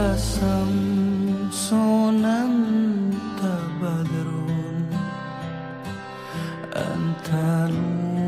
rasam sonam tabadrun antalun